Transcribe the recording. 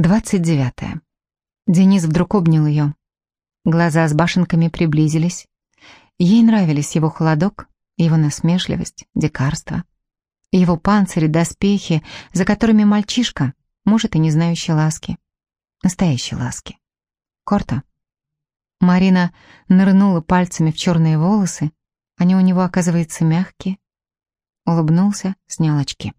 Двадцать девятое. Денис вдруг обнял ее. Глаза с башенками приблизились. Ей нравились его холодок, его насмешливость, дикарство. Его панцири, доспехи, за которыми мальчишка, может, и не знающий ласки. Настоящей ласки. Корта. Марина нырнула пальцами в черные волосы, они у него, оказывается, мягкие. Улыбнулся, снял очки.